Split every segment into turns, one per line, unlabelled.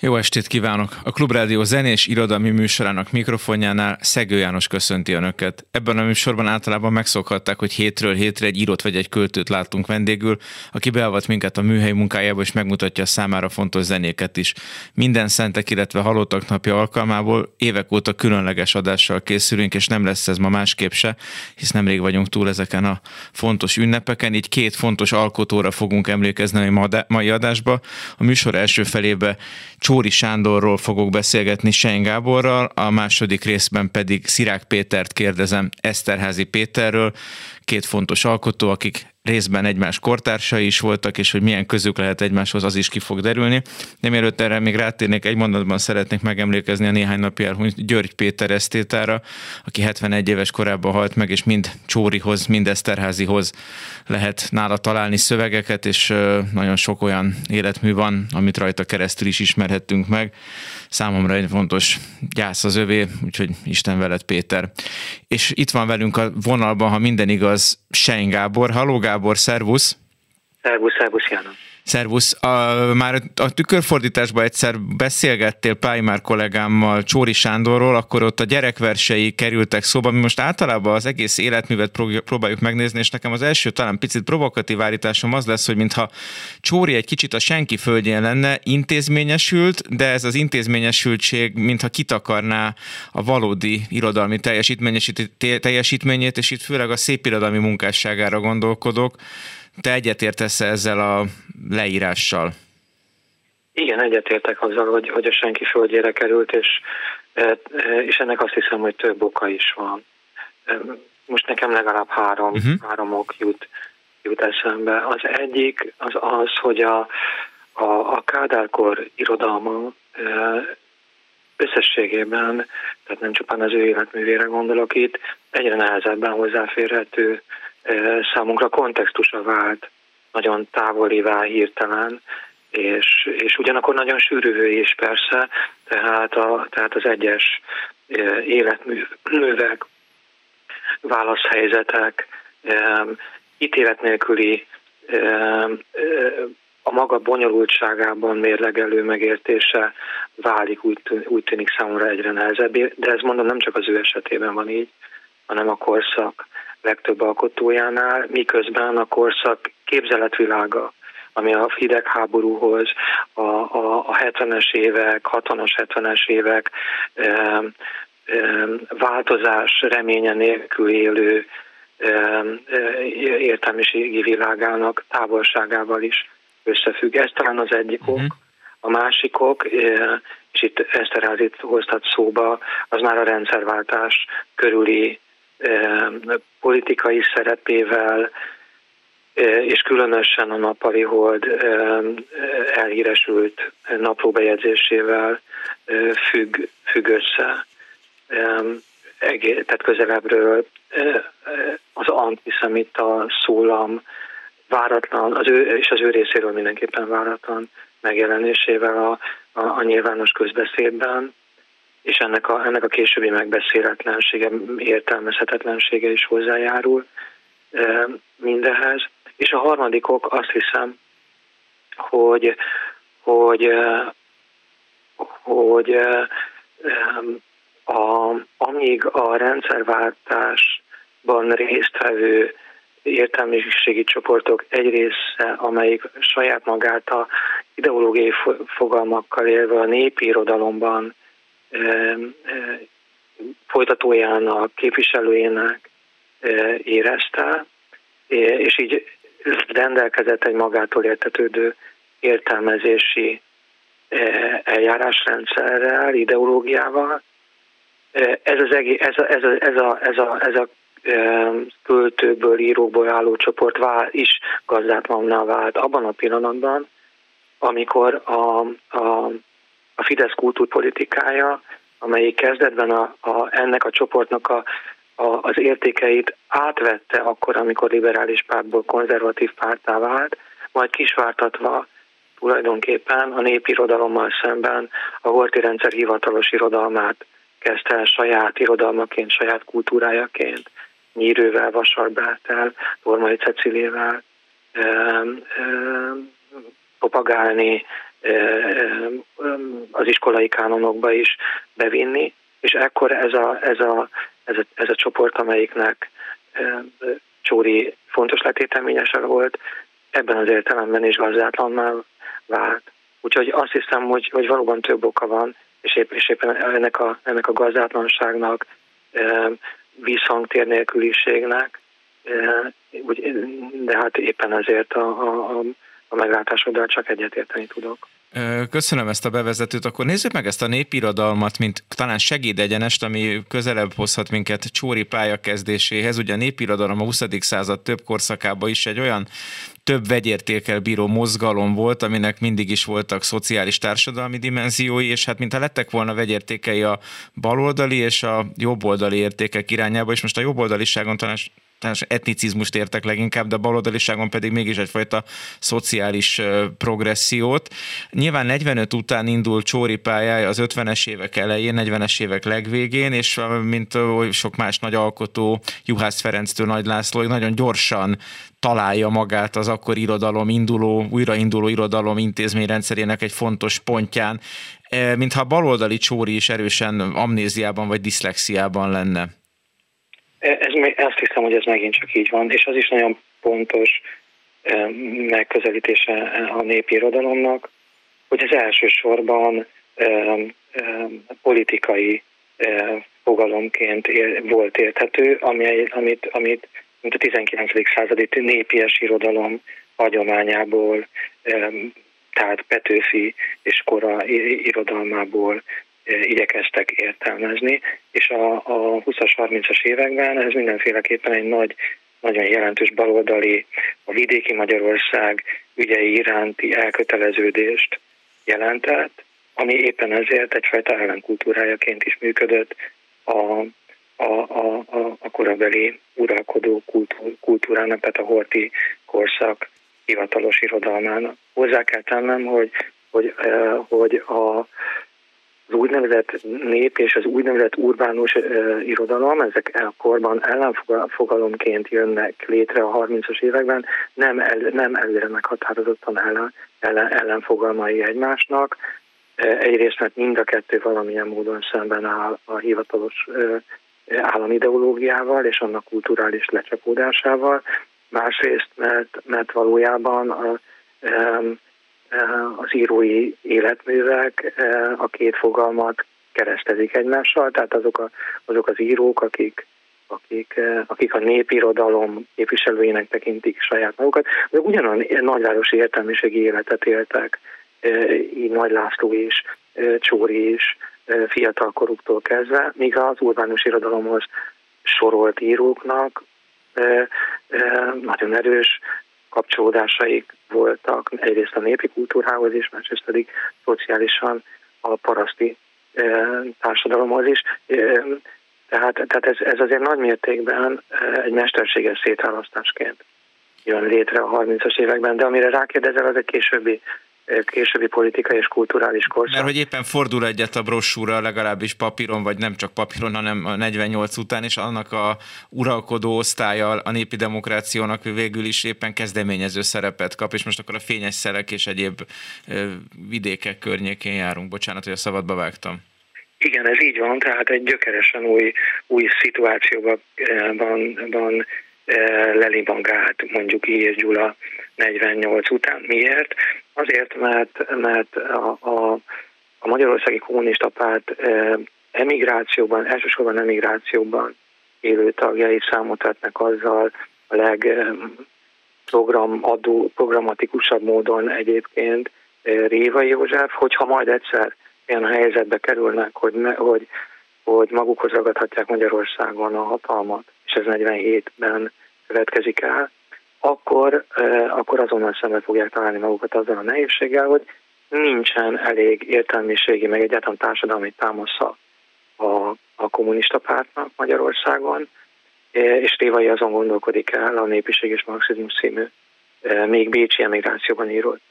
jó estét kívánok! A Klubrádió zenés irodalmi műsorának mikrofonjánál Szegő János köszönti Önöket. Ebben a műsorban általában megszokhatták, hogy hétről hétre egy írót vagy egy költőt látunk vendégül, aki beavat minket a műhely munkájába és megmutatja a számára fontos zenéket is. Minden szentek, illetve halottak napja alkalmából évek óta különleges adással készülünk, és nem lesz ez ma másképp se, hisz nemrég vagyunk túl ezeken a fontos ünnepeken, így két fontos alkotóra fogunk emlékezni a mai adásba. A műsor első felébe Csóri Sándorról fogok beszélgetni Sein Gáborral, a második részben pedig Szirák Pétert kérdezem Eszterházi Péterről, két fontos alkotó, akik részben egymás kortársai is voltak, és hogy milyen közük lehet egymáshoz, az is ki fog derülni. De mielőtt erre még rátérnék, egy mondatban szeretnék megemlékezni a néhány napi elhunyt György Péter esztétára, aki 71 éves korában halt meg, és mind Csórihoz, mind Eszterházihoz lehet nála találni szövegeket, és nagyon sok olyan életmű van, amit rajta keresztül is ismerhettünk meg. Számomra egy fontos gyász az övé, úgyhogy Isten veled Péter. És itt van velünk a vonalban, ha minden igaz, Sein Gábor. Haló Gábor, szervusz!
Szervusz, szervusz János!
Szervusz! A, már a tükörfordításban egyszer beszélgettél Páimár kollégámmal Csóri Sándorról, akkor ott a gyerekversei kerültek szóba. Mi most általában az egész életművet próbáljuk megnézni, és nekem az első talán picit provokatív állításom az lesz, hogy mintha Csóri egy kicsit a senki földjén lenne, intézményesült, de ez az intézményesültség mintha kitakarná a valódi irodalmi teljesítményét, és itt főleg a szépirodalmi munkásságára gondolkodok. Te egyetértesz ezzel a leírással?
Igen, egyetértek azzal, hogy, hogy a senki földjére került, és, e, e, és ennek azt hiszem, hogy több oka is van. E, most nekem legalább három, uh-huh. három ok jut, jut eszembe. Az egyik az az, hogy a, a, a Kádárkor irodalma összességében, tehát nem csupán az ő életművére gondolok itt, egyre nehezebben hozzáférhető számunkra kontextusa vált, nagyon távolivá hirtelen, és, és ugyanakkor nagyon sűrűvé is persze, tehát, a, tehát az egyes életművek, válaszhelyzetek, ítélet nélküli a maga bonyolultságában mérlegelő megértése válik, úgy, úgy tűnik számomra egyre nehezebbé, de ez mondom nem csak az ő esetében van így, hanem a korszak legtöbb alkotójánál, miközben a korszak képzeletvilága, ami a hidegháborúhoz, a, a, a 70-es évek, 60-as, 70-es évek e, e, változás reménye nélkül élő e, e, értelmiségi világának távolságával is összefügg. Ez talán az egyik ok. Uh-huh. A másik ok, és itt Eszterházit hoztat szóba, az már a rendszerváltás körüli politikai szerepével, és különösen a nappali hold elhíresült naplóbejegyzésével függ, függ össze. Tehát közelebbről az antiszemita szólam váratlan, az ő, és az ő részéről mindenképpen váratlan megjelenésével a, a, a nyilvános közbeszédben, és ennek a, ennek a későbbi megbeszéletlensége, értelmezhetetlensége is hozzájárul mindehez. És a harmadik ok azt hiszem, hogy, hogy, hogy a, amíg a rendszerváltásban résztvevő értelmiségi csoportok egy része, amelyik saját magát a ideológiai fogalmakkal élve a népi irodalomban folytatójának, képviselőjének érezte, és így rendelkezett egy magától értetődő értelmezési eljárásrendszerrel, ideológiával. Ez az egész, ez a, ez a, ez a, ez a, ez a költőből, írókból álló csoport vál, is gazdátlanná vált abban a pillanatban, amikor a, a a Fidesz kultúrpolitikája, amelyik kezdetben a, a, ennek a csoportnak a, a, az értékeit átvette akkor, amikor liberális pártból konzervatív pártá vált, majd kisvártatva tulajdonképpen a népirodalommal szemben a Horti rendszer hivatalos irodalmát kezdte el saját irodalmaként, saját kultúrájaként, Nyírővel, Vasarbátel, Tormai Cecilével propagálni, az iskolai kánonokba is bevinni, és ekkor ez a, ez a, ez a, ez a csoport, amelyiknek Csóri fontos letéteményese volt, ebben az értelemben is gazdátlan vált. Úgyhogy azt hiszem, hogy, hogy valóban több oka van, és, épp, és éppen ennek a, ennek a gazdátlanságnak, visszhangtér nélküliségnek, de hát éppen ezért a, a, a meglátásoddal csak egyetérteni tudok.
Köszönöm ezt a bevezetőt. Akkor nézzük meg ezt a népirodalmat, mint talán segédegyenest, ami közelebb hozhat minket Csóri pályakezdéséhez. Ugye a népirodalom a 20. század több korszakában is egy olyan több vegyértékkel bíró mozgalom volt, aminek mindig is voltak szociális társadalmi dimenziói, és hát mintha lettek volna vegyértékei a baloldali és a jobboldali értékek irányába, és most a jobboldaliságon talán etnicizmust értek leginkább, de a baloldaliságon pedig mégis egyfajta szociális progressziót. Nyilván 45 után indul Csóri pályája az 50-es évek elején, 40-es évek legvégén, és mint sok más nagy alkotó, Juhász Ferenctől Nagy László, nagyon gyorsan találja magát az akkor irodalom induló, újrainduló irodalom intézményrendszerének egy fontos pontján, mintha a baloldali Csóri is erősen amnéziában vagy diszlexiában lenne.
Ez, azt hiszem, hogy ez megint csak így van, és az is nagyon pontos megközelítése a népi irodalomnak, hogy az elsősorban politikai fogalomként volt érthető, ami, amit, amit mint a 19. századi népies irodalom hagyományából, tehát Petőfi és kora irodalmából igyekeztek értelmezni, és a, a 20-as, 30-as években ez mindenféleképpen egy nagy, nagyon jelentős baloldali, a vidéki Magyarország ügyei iránti elköteleződést jelentett, ami éppen ezért egyfajta ellenkultúrájaként is működött a, a, a, a, a korabeli uralkodó kultúr, kultúrának, tehát a horti korszak hivatalos irodalmának. Hozzá kell tennem, hogy, hogy, hogy a az úgynevezett nép és az úgynevezett urbánus uh, irodalom, ezek a korban ellenfogalomként jönnek létre a 30-as években, nem, el, nem előre meghatározottan ellen, ellen, ellenfogalmai egymásnak. Egyrészt, mert mind a kettő valamilyen módon szemben áll a hivatalos uh, államideológiával és annak kulturális lecsapódásával. Másrészt, mert, mert valójában a, um, az írói életművek a két fogalmat keresztezik egymással, tehát azok, a, azok az írók, akik, akik, akik a népirodalom képviselőinek tekintik saját magukat, de ugyanolyan nagyvárosi értelmiségi életet éltek, így Nagy László is, Csóri is, fiatal koruktól kezdve, míg az urbánus irodalomhoz sorolt íróknak nagyon erős kapcsolódásaik voltak, egyrészt a népi kultúrához is, másrészt pedig szociálisan a paraszti társadalomhoz is. Tehát, tehát ez, ez azért nagy mértékben egy mesterséges szétválasztásként jön létre a 30-as években, de amire rákérdezel, az egy későbbi későbbi politikai és kulturális korszak.
Mert hogy éppen fordul egyet a brossúra, legalábbis papíron, vagy nem csak papíron, hanem a 48 után, és annak a uralkodó osztálya a népi demokrációnak végül is éppen kezdeményező szerepet kap, és most akkor a fényes szerek és egyéb vidékek környékén járunk. Bocsánat, hogy a szabadba vágtam.
Igen, ez így van, tehát egy gyökeresen új, új szituációban van, van lelibangált mondjuk így és Gyula 48 után. Miért? Azért, mert, mert a, a, a Magyarországi Kommunista Párt emigrációban, elsősorban emigrációban élő tagjai számot vetnek azzal a leg programadó, programatikusabb módon egyébként Réva József, hogyha majd egyszer ilyen helyzetbe kerülnek, hogy, ne, hogy, hogy magukhoz ragadhatják Magyarországon a hatalmat, és ez 47-ben következik el, akkor, akkor azonnal szembe fogják találni magukat azzal a nehézséggel, hogy nincsen elég értelmiségi, meg egyáltalán társadalmi támasza a, a kommunista pártnak Magyarországon, és Révai azon gondolkodik el a Népiség és Marxizmus című még Bécsi emigrációban írott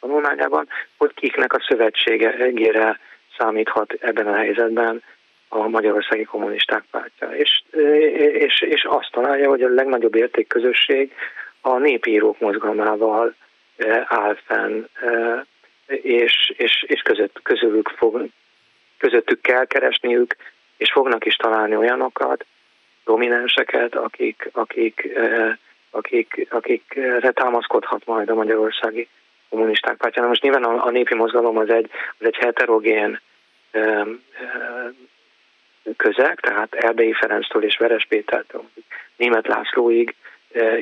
tanulmányában, hogy kiknek a szövetségére számíthat ebben a helyzetben a Magyarországi Kommunisták Pártja. És, és, és azt találja, hogy a legnagyobb értékközösség a népírók mozgalmával áll fenn, és, és, és között, közülük fog, közöttük kell keresniük, és fognak is találni olyanokat, dominenseket, akik, akik, akik, akikre támaszkodhat majd a magyarországi kommunisták pártja. Most nyilván a, a népi mozgalom az egy, az egy heterogén közeg, tehát Erdei Ferenctől és Veres Pétertől, Német Lászlóig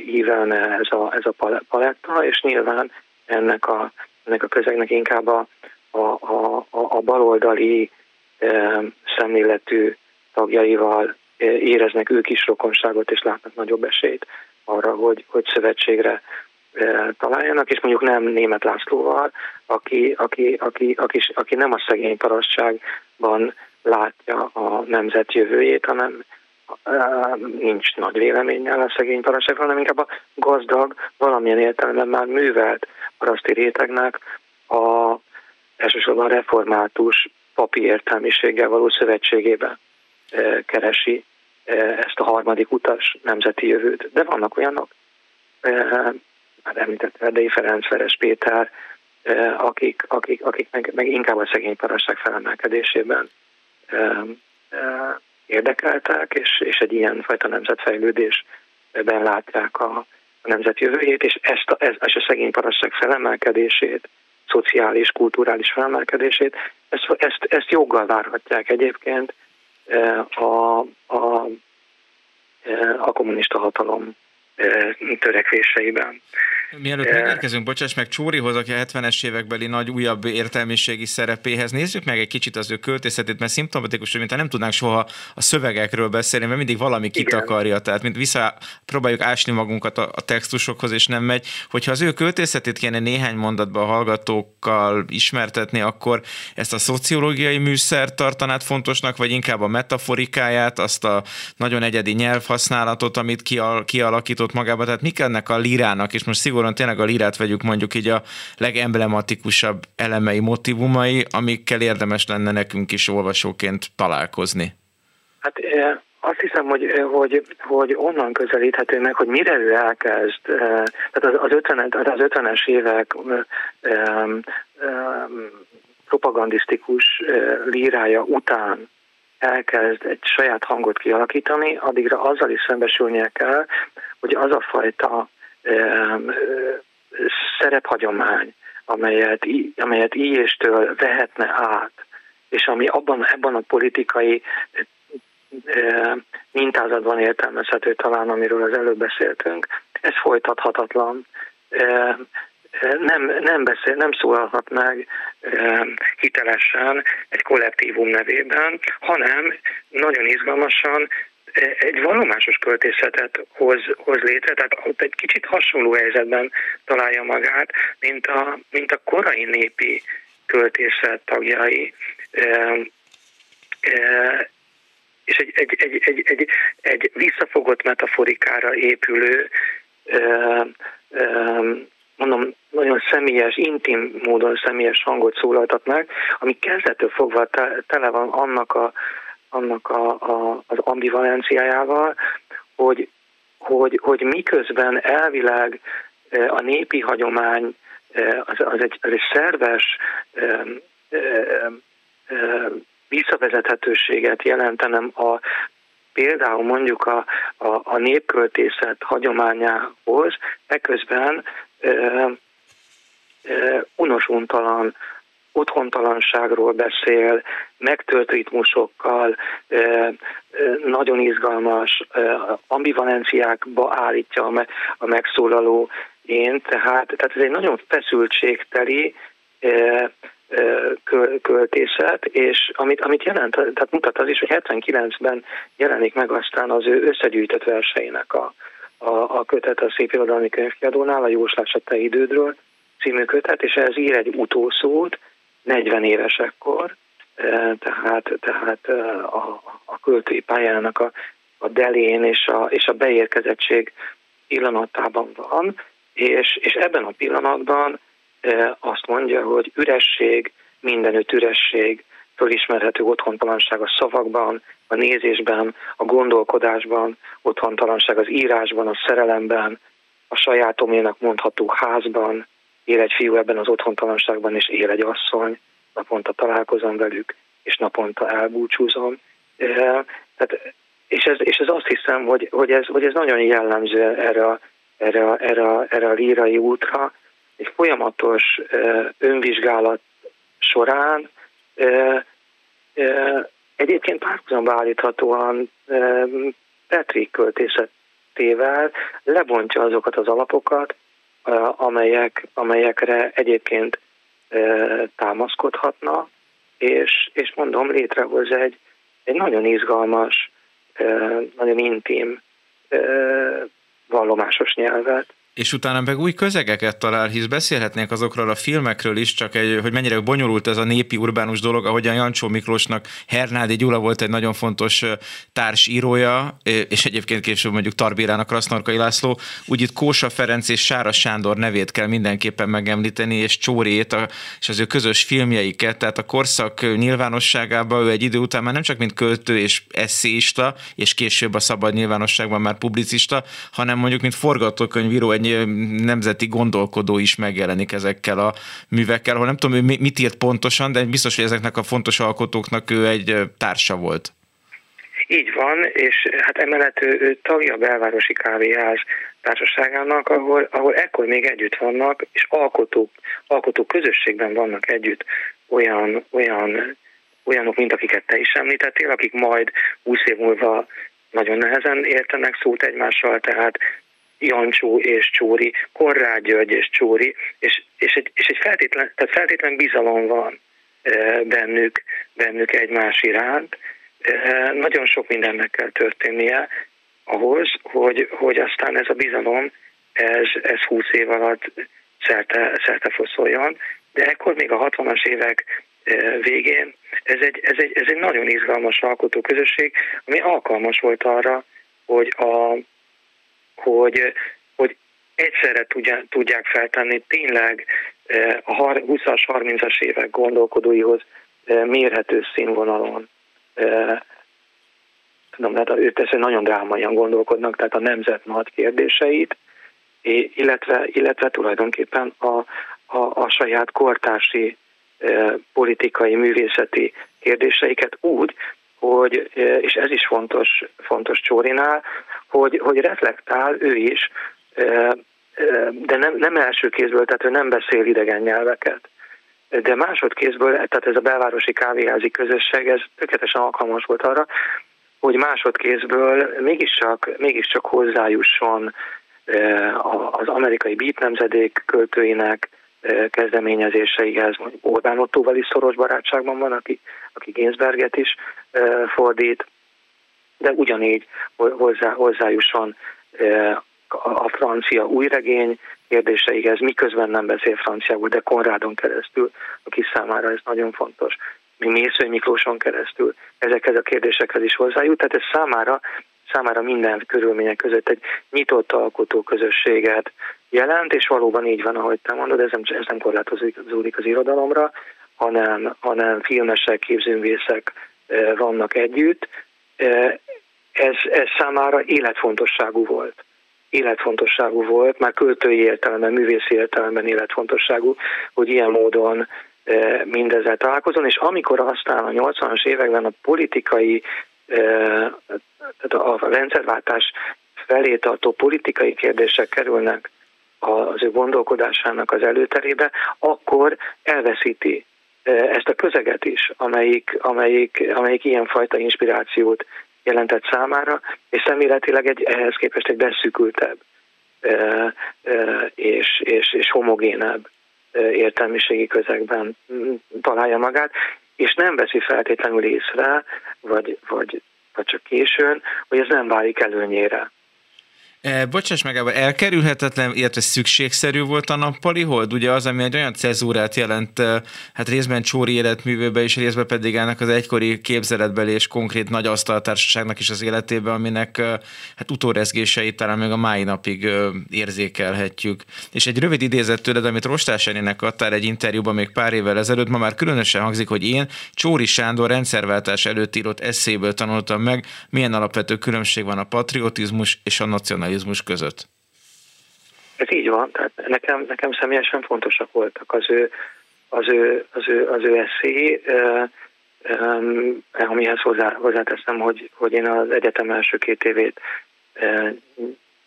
ívelne ez a, ez a paletta, és nyilván ennek a, ennek a közegnek inkább a, a, a, a baloldali e, szemléletű tagjaival éreznek ők is rokonságot, és látnak nagyobb esélyt arra, hogy, hogy szövetségre találjanak, és mondjuk nem német Lászlóval, aki, aki, aki, aki, aki nem a szegény parasságban látja a nemzet jövőjét, hanem nincs nagy véleménnyel a szegény parasságról, hanem inkább a gazdag, valamilyen értelemben már művelt paraszti rétegnek a elsősorban református papi értelmiséggel való szövetségében keresi ezt a harmadik utas nemzeti jövőt. De vannak olyanok, már említett Erdei Ferenc, Veres Péter, akik, akik, akik meg, meg inkább a szegény parasság felemelkedésében érdekeltek, és, és egy ilyen fajta nemzetfejlődésben látják a, a nemzet jövőjét, és ezt a, ez, és a szegény parasság felemelkedését, szociális, kulturális felemelkedését, ezt, ezt, ezt joggal várhatják egyébként a, a, a kommunista hatalom törekvéseiben.
Mielőtt megérkezünk, bocsáss meg Csórihoz, aki a 70-es évekbeli nagy újabb értelmiségi szerepéhez, nézzük meg egy kicsit az ő költészetét, mert szimptomatikus, hogy mintha nem tudnánk soha a szövegekről beszélni, mert mindig valami kitakarja, tehát mint vissza próbáljuk ásni magunkat a, a textusokhoz, és nem megy. Hogyha az ő költészetét kéne néhány mondatban a hallgatókkal ismertetni, akkor ezt a szociológiai műszert tartanát fontosnak, vagy inkább a metaforikáját, azt a nagyon egyedi nyelvhasználatot, amit kialakított magába, tehát mik ennek a lirának, és most szigorúan szigorúan tényleg a lirát vegyük mondjuk így a legemblematikusabb elemei, motivumai, amikkel érdemes lenne nekünk is olvasóként találkozni?
Hát azt hiszem, hogy, hogy, hogy onnan közelíthető meg, hogy mire ő elkezd. Tehát az, az, 50, az 50-es évek propagandisztikus lírája után elkezd egy saját hangot kialakítani, addigra azzal is szembesülnie kell, hogy az a fajta szerephagyomány, amelyet, amelyet íjéstől vehetne át, és ami abban, ebben a politikai mintázatban értelmezhető talán, amiről az előbb beszéltünk, ez folytathatatlan. Nem, nem, beszél, nem szólalhat meg hitelesen egy kollektívum nevében, hanem nagyon izgalmasan egy vallomásos költészetet hoz, hoz létre, tehát ott egy kicsit hasonló helyzetben találja magát, mint a, mint a korai népi költészet tagjai. E, e, és egy, egy, egy, egy, egy, egy visszafogott metaforikára épülő, e, e, mondom, nagyon személyes, intim módon személyes hangot szólaltat meg, ami kezdettől fogva tele van annak a annak a, a, az ambivalenciájával, hogy, hogy, hogy miközben elvileg e, a népi hagyomány e, az, az, egy, az egy szerves visszavezethetőséget jelentenem a például mondjuk a, a, a népköltészet hagyományához, eközben e, e, unosuntalan otthontalanságról beszél, megtört ritmusokkal, nagyon izgalmas ambivalenciákba állítja a megszólaló én, tehát, tehát ez egy nagyon feszültségteli költészet, és amit, amit jelent, tehát mutat az is, hogy 79-ben jelenik meg aztán az ő összegyűjtött verseinek a, a, a kötet a Szép Irodalmi Könyvkiadónál, a Jóslás a te idődről című kötet, és ez ír egy utószót, 40 évesekkor, tehát, tehát a, a költői pályának a, a delén és a, és a beérkezettség pillanatában van, és, és ebben a pillanatban azt mondja, hogy üresség, mindenütt üresség, fölismerhető otthontalanság a szavakban, a nézésben, a gondolkodásban, otthontalanság az írásban, a szerelemben, a sajátomének mondható házban, él egy fiú ebben az otthontalanságban, és él egy asszony, naponta találkozom velük, és naponta elbúcsúzom. Tehát, és, ez, és ez azt hiszem, hogy, hogy, ez, hogy ez nagyon jellemző erre a, erre, erre, erre a lírai útra, egy folyamatos önvizsgálat során egyébként párhuzamba állíthatóan Petri költészetével lebontja azokat az alapokat, amelyek, amelyekre egyébként támaszkodhatna, és, és mondom, létrehoz egy, egy nagyon izgalmas, nagyon intim vallomásos nyelvet,
és utána meg új közegeket talál, hisz beszélhetnénk azokról a filmekről is, csak egy, hogy mennyire bonyolult ez a népi urbánus dolog, ahogyan Jancsó Miklósnak Hernádi Gyula volt egy nagyon fontos társírója, és egyébként később mondjuk Tarbérának Krasznorkai László, úgy itt Kósa Ferenc és Sára Sándor nevét kell mindenképpen megemlíteni, és Csórét, a, és az ő közös filmjeiket, tehát a korszak nyilvánosságában ő egy idő után már nem csak mint költő és eszéista, és később a szabad nyilvánosságban már publicista, hanem mondjuk mint forgatókönyvíró egy nemzeti gondolkodó is megjelenik ezekkel a művekkel, ahol nem tudom, mit írt pontosan, de biztos, hogy ezeknek a fontos alkotóknak ő egy társa volt.
Így van, és hát emellett ő, ő tagja a belvárosi kávéház társaságának, ahol, ahol ekkor még együtt vannak, és alkotók, alkotó közösségben vannak együtt olyan, olyan, olyanok, mint akiket te is említettél, akik majd 20 év múlva nagyon nehezen értenek szót egymással, tehát Jancsó és Csóri, Konrád György és Csóri, és, és, egy, és egy feltétlen, tehát feltétlen bizalom van bennük, bennük egymás iránt. Nagyon sok mindennek kell történnie ahhoz, hogy, hogy aztán ez a bizalom, ez, ez 20 év alatt szerte, szerte foszoljon, de ekkor még a 60-as évek végén ez egy, ez, egy, ez egy nagyon izgalmas alkotóközösség, ami alkalmas volt arra, hogy a, hogy, hogy egyszerre tudják feltenni tényleg eh, a 20-as, 30-as évek gondolkodóihoz eh, mérhető színvonalon. Eh, tudom, tehát ők ezt nagyon drámaian gondolkodnak, tehát a nemzet nagy kérdéseit, illetve, illetve tulajdonképpen a, a, a saját kortársi politikai, művészeti kérdéseiket úgy, hogy, és ez is fontos, fontos Csórinál, hogy, hogy reflektál ő is, de nem, nem első kézből, tehát ő nem beszél idegen nyelveket. De másodkézből, tehát ez a belvárosi kávéházi közösség, ez tökéletesen alkalmas volt arra, hogy másodkézből mégiscsak, mégiscsak hozzájusson az amerikai beat nemzedék költőinek kezdeményezéseihez, mondjuk Orbán Ottóval is szoros barátságban van, aki, aki Ginsberget is fordít, de ugyanígy hozzá, hozzájusson a francia újregény kérdéseihez, miközben nem beszél franciául, de Konrádon keresztül, aki számára ez nagyon fontos, mi Mésző Miklóson keresztül. Ezekhez a kérdésekhez is hozzájut, tehát ez számára, számára minden körülmények között egy nyitott alkotó közösséget jelent, és valóban így van, ahogy te mondod, ez nem, ez nem korlátozódik az irodalomra, hanem, hanem filmesek, képzőművészek vannak együtt, ez, ez számára életfontosságú volt. Életfontosságú volt, már költői értelemben, művészi értelemben életfontosságú, hogy ilyen módon mindezzel találkozon, és amikor aztán a 80-as években a politikai, e, a rendszerváltás felé tartó politikai kérdések kerülnek az ő gondolkodásának az előterébe, akkor elveszíti e, ezt a közeget is, amelyik, amelyik, amelyik ilyenfajta inspirációt jelentett számára, és személetileg egy, ehhez képest egy beszűkültebb és, és, és homogénebb értelmiségi közegben találja magát, és nem veszi feltétlenül észre, vagy, vagy, vagy csak későn, hogy ez nem válik előnyére.
E, bocsáss meg, elkerülhetetlen, illetve szükségszerű volt a nappali hold? Ugye az, ami egy olyan cezúrát jelent, e, hát részben Csóri életművőbe és részben pedig ennek az egykori képzeletbeli és konkrét nagy asztaltársaságnak is az életében, aminek e, hát utórezgéseit talán még a mai napig e, érzékelhetjük. És egy rövid idézet tőled, amit Rostás Enének adtál egy interjúban még pár évvel ezelőtt, ma már különösen hangzik, hogy én Csóri Sándor rendszerváltás előtt írott eszéből tanultam meg, milyen alapvető különbség van a patriotizmus és a nacionalizmus nacionalizmus között.
Ez így van, tehát nekem, nekem személyesen fontosak voltak az ő, az ő, az ő, az ő eszély, amihez hozzá, hozzáteszem, hogy, hogy én az egyetem első két évét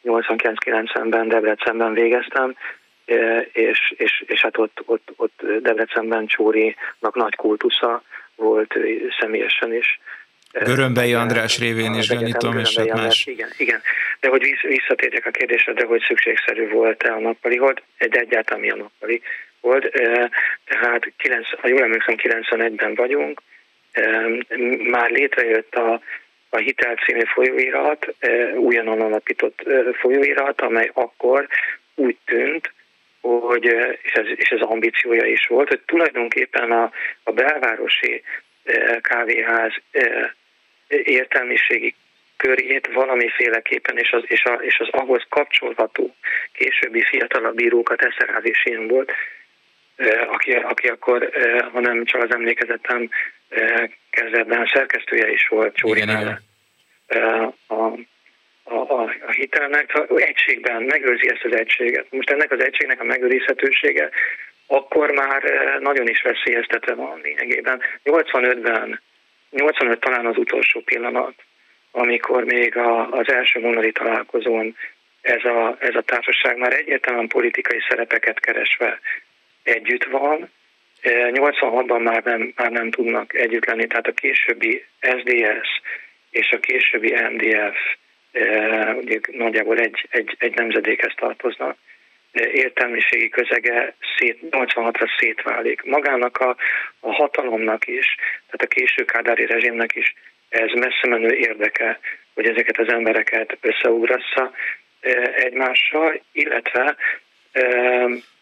89-90-ben Debrecenben végeztem, és, és, és hát ott, ott, ott Debrecenben Csórinak nagy kultusza volt személyesen is.
Görömbei András révén is gyanítom, és hát más.
Igen, igen. De hogy visszatérjek a kérdésre, hogy szükségszerű volt-e a nappali hold, egy egyáltalán mi a nappali volt. Tehát, 9, ha jól emlékszem, 91-ben vagyunk, már létrejött a, a Hitel című folyóirat, újonnan alapított folyóirat, amely akkor úgy tűnt, hogy, és ez, és ez ambíciója is volt, hogy tulajdonképpen a, a belvárosi kávéház értelmiségi körét valamiféleképpen, és az, és, a, és az ahhoz kapcsolható későbbi fiatalabb bírókat Eszerházi Sén volt, aki, aki akkor, ha nem csak az emlékezetem kezdetben szerkesztője is volt Csórinál a, a, a, a hitelnek, ha egységben megőrzi ezt az egységet. Most ennek az egységnek a megőrizhetősége akkor már nagyon is veszélyeztetve van lényegében. 85-ben 85 talán az utolsó pillanat, amikor még a, az első vonali találkozón ez a, ez a társaság már egyértelműen politikai szerepeket keresve együtt van. 86-ban e, már nem, már nem tudnak együtt lenni, tehát a későbbi SDS és a későbbi MDF e, ugye nagyjából egy, egy, egy nemzedékhez tartoznak értelmiségi közege szét, 86-ra szétválik. Magának a, a hatalomnak is, tehát a késő kádári rezsimnek is ez messze menő érdeke, hogy ezeket az embereket összeugrassza e, egymással, illetve...
E,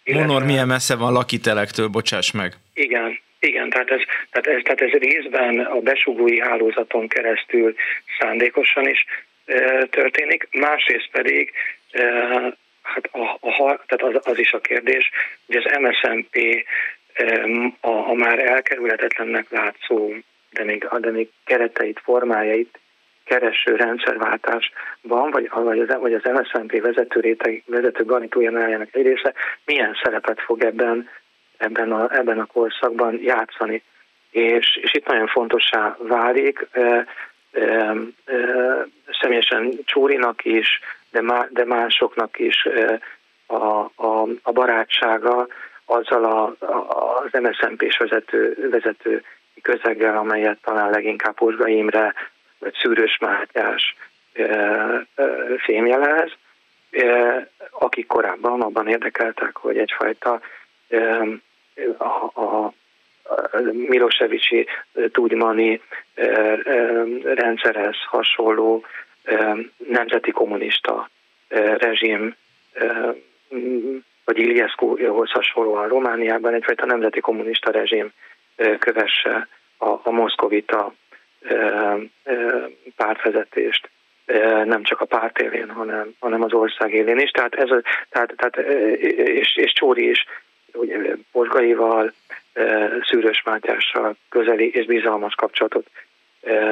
illetve Monor milyen messze van lakitelektől, bocsáss meg.
Igen, igen, tehát ez, tehát, ez, tehát ez részben a besugói hálózaton keresztül szándékosan is e, történik, másrészt pedig Hát a, a, tehát az, az is a kérdés, hogy az MSZNP a, a már elkerülhetetlennek látszó, de még, de még kereteit, formájait kereső rendszerváltásban, vagy, vagy, az, vagy az MSZNP vezető réteg, vezető garnitújának egy része milyen szerepet fog ebben, ebben, a, ebben a korszakban játszani. És, és itt nagyon fontossá válik, e, e, e, személyesen Csúrinak is, de, má, de másoknak is a, a, a barátsága azzal a, a, az MSZNP-s vezető, vezető közeggel, amelyet talán leginkább Pozsga Imre vagy Szűrös Mátyás fémjelez, akik korábban abban érdekeltek, hogy egyfajta a, a Milosevicsi, Tudmani rendszerhez hasonló nemzeti kommunista rezsim, vagy Iliescu-hoz hasonlóan Romániában egyfajta nemzeti kommunista rezsim kövesse a, a moszkovita pártvezetést nem csak a párt élén, hanem, hanem az ország élén is. Tehát, ez a, tehát, tehát és, és Csóri is ugye, Borgaival, Szűrös Mátyással közeli és bizalmas kapcsolatot